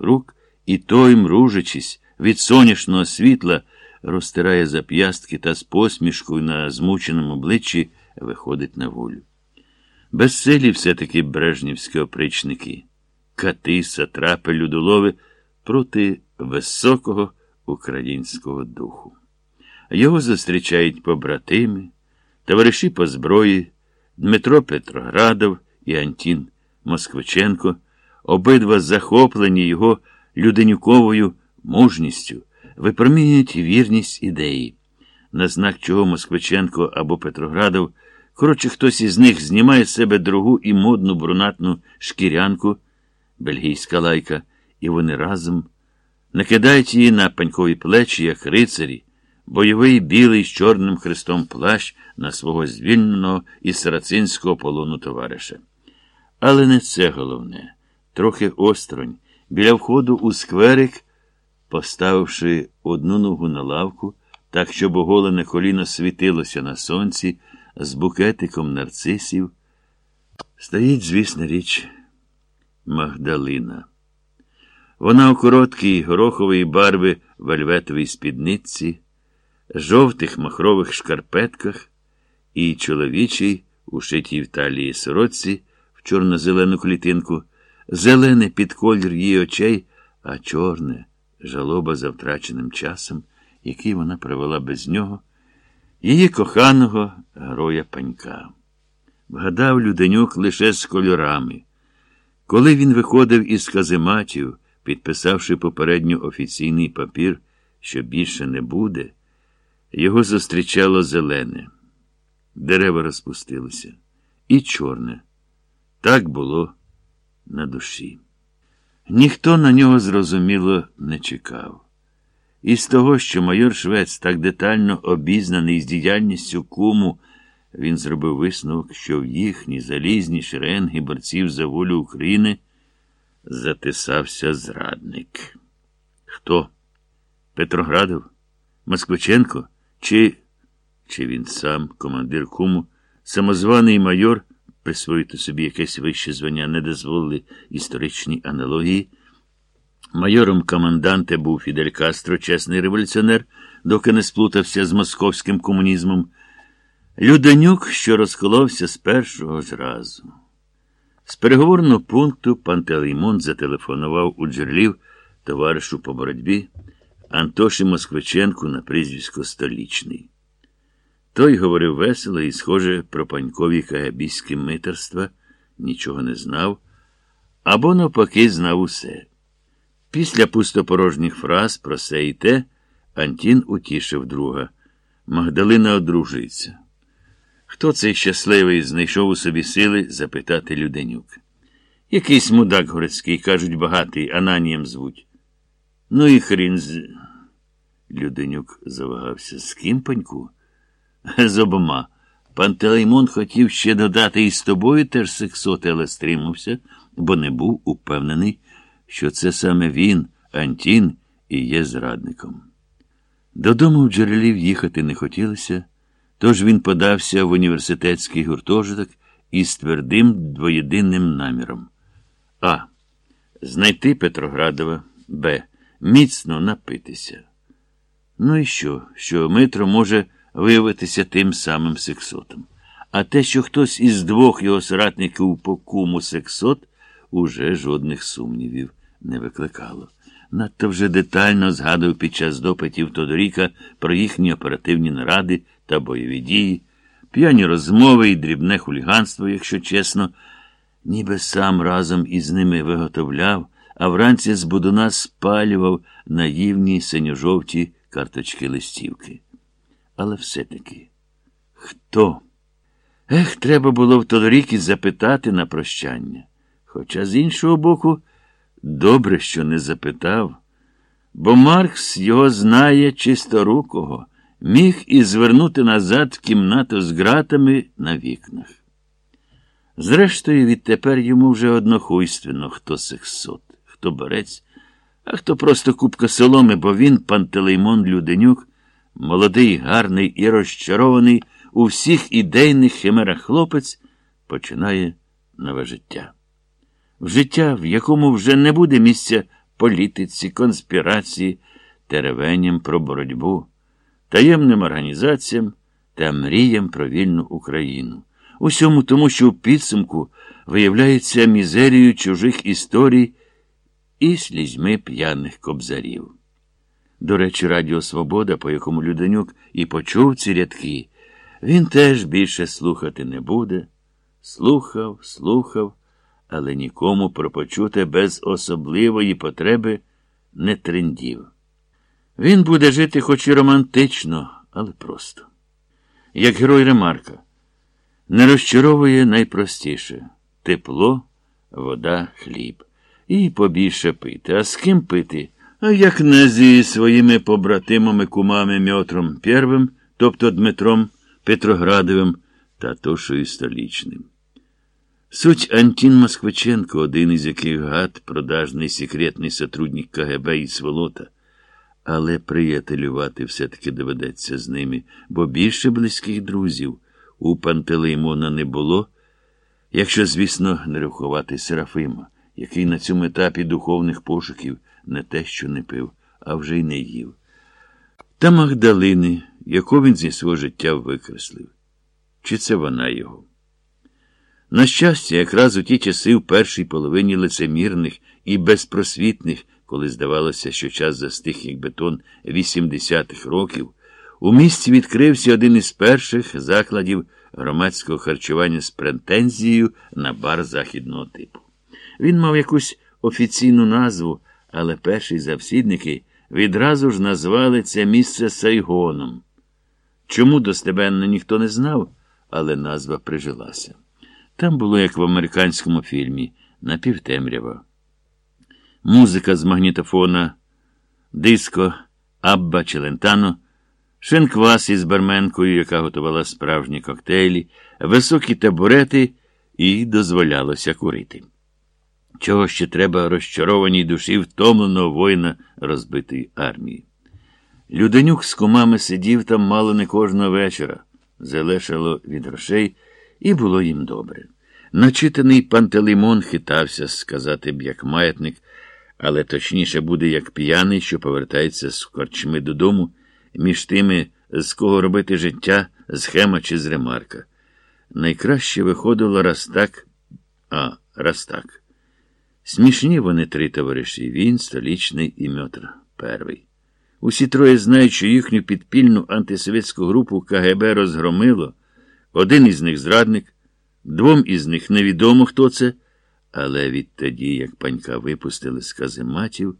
рук, і той, мружачись від сонячного світла, розтирає зап'ястки та з посмішкою на змученому обличчі виходить на волю. Безселі все-таки брежнівські опричники, кати, сатрапи, людолови проти високого українського духу. Його зустрічають побратими, товариші по зброї, Дмитро Петроградов і Антін Москвиченко, обидва захоплені його люденюковою мужністю, випромінюють вірність ідеї, на знак чого Москвиченко або Петроградов, коротше, хтось із них знімає з себе другу і модну брунатну шкірянку, бельгійська лайка, і вони разом накидають її на панькові плечі, як рицарі, бойовий білий з чорним хрестом плащ на свого звільненого із сарацинського полону товариша. Але не це головне. Трохи осторонь, біля входу у скверик, поставивши одну ногу на лавку, так, щоб оголене коліно світилося на сонці з букетиком нарцисів, стоїть, звісна річ, Магдалина. Вона у короткій горохової барви вельветовій спідниці, жовтих махрових шкарпетках і чоловічій, ушитій в талії сорочці в чорно-зелену клітинку, зелене під колір її очей, а чорне жалоба за втраченим часом, який вона провела без нього, її коханого героя панька. Вгадав Люденюк лише з кольорами. Коли він виходив із казематів, підписавши попередньо офіційний папір, що більше не буде, його зустрічало зелене. Дерева розпустилися. І чорне. Так було на душі. Ніхто на нього зрозуміло не чекав. І з того, що майор Швець так детально обізнаний з діяльністю куму, він зробив висновок, що в їхні залізні шеренги борців за волю України затисався зрадник. Хто? Петроградов? Москвиченко? Чи чи він сам, командир куму, самозваний майор, присвоїти собі якесь вище звання не дозволили історичні аналогії. Майором команданте був Фідель Кастро, чесний революціонер, доки не сплутався з московським комунізмом. Люденюк, що розколовся з першого ж разу. З переговорного пункту Пантелеймон зателефонував у джерлів товаришу по боротьбі Антоші Москвиченку на прізвисько Столічний. Той говорив весело і, схоже, про панькові кагабійські митерства нічого не знав, або навпаки знав усе. Після пустопорожніх фраз про се і те Антін утішив друга. Магдалина одружується. Хто цей щасливий знайшов у собі сили запитати Люденюк? Якийсь мудак городський, кажуть, багатий, Ананієм звуть. Ну і хрін з. Люденюк завагався. З ким паньку? З обома. Пантелеймон хотів ще додати і з тобою теж сексоти, але стримався, бо не був упевнений, що це саме він, Антін, і є зрадником. Додому в джерелів їхати не хотілося, тож він подався в університетський гуртожиток із твердим двоєдинним наміром. А. Знайти Петроградова. Б. Міцно напитися. Ну і що? Що Митро може виявитися тим самим сексотом. А те, що хтось із двох його соратників по куму сексот, уже жодних сумнівів не викликало. Надто вже детально згадував під час допитів Тодоріка про їхні оперативні наради та бойові дії, п'яні розмови і дрібне хуліганство, якщо чесно, ніби сам разом із ними виготовляв, а вранці з будуна спалював наївні синьо-жовті карточки листівки. Але все-таки хто? Ех, треба було в Тодорікі запитати на прощання. Хоча, з іншого боку, добре, що не запитав, бо Маркс його знає чисторукого, міг і звернути назад в кімнату з ґратами на вікнах. Зрештою, відтепер йому вже однохуйственно, хто сексот, хто борець, а хто просто купка соломи, бо він, Пантелеймон Люденюк, молодий, гарний і розчарований у всіх ідейних химерах хлопець, починає нове життя. В життя, в якому вже не буде місця політиці, конспірації, теревеням про боротьбу, таємним організаціям та мріям про вільну Україну. Усьому тому, що в підсумку виявляється мізерією чужих історій і слізьми п'яних кобзарів. До речі, Радіо Свобода, по якому Люденюк і почув ці рядки, він теж більше слухати не буде. Слухав, слухав, але нікому про почуте без особливої потреби не трендів. Він буде жити хоч і романтично, але просто. Як герой Ремарка, не розчаровує найпростіше тепло, вода, хліб. І побільше пити. А з ким пити? А не зі своїми побратимами кумами Мьотром Первим, тобто Дмитром Петроградовим та Тошою Столічним. Суть Антін Москвиченко, один із яких гад, продажний секретний сотрудник КГБ і Сволота. Але приятелювати все-таки доведеться з ними, бо більше близьких друзів у Пантелеймона не було, якщо, звісно, не рахувати Серафима, який на цьому етапі духовних пошуків не те, що не пив, а вже й не їв. Та Магдалини, яку він зі свого життя викреслив. Чи це вона його? На щастя, якраз у ті часи в першій половині лицемірних і безпросвітних, коли здавалося, що час застиг, як бетон 80-х років, у місті відкрився один із перших закладів громадського харчування з претензією на бар західного типу. Він мав якусь офіційну назву, але перші завсідники відразу ж назвали це місце Сайгоном. Чому достебенно ніхто не знав, але назва прижилася. Там було, як в американському фільмі, напівтемрява. Музика з магнітофона, диско, Абба Челентано, шинквас із барменкою, яка готувала справжні коктейлі, високі табурети і дозволялося курити. Чого ще треба розчарованій душі втомленого воїна розбитої армії. Люденюк з кумами сидів там мало не кожного вечора, залишало від грошей, і було їм добре. Начитаний пантелеймон хитався, сказати б, як маятник, але точніше буде, як п'яний, що повертається з корчми додому, між тими, з кого робити життя, з Хема чи з Ремарка. Найкраще виходило раз так, а раз так. Смішні вони три товариші він, столічний і Мьотр Первий. Усі троє знають, що їхню підпільну антисовєтську групу КГБ розгромило. Один із них зрадник, двом із них невідомо, хто це, але відтоді, як панька випустили з казематів,